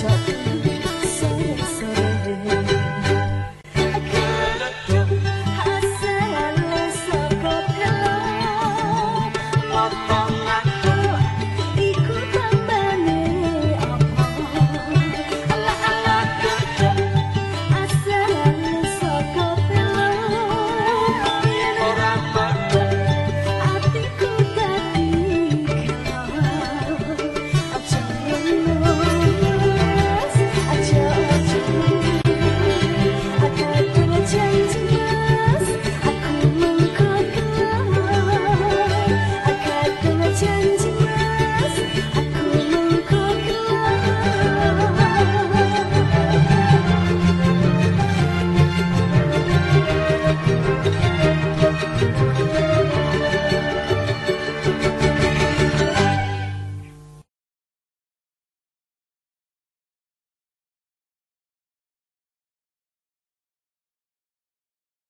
touch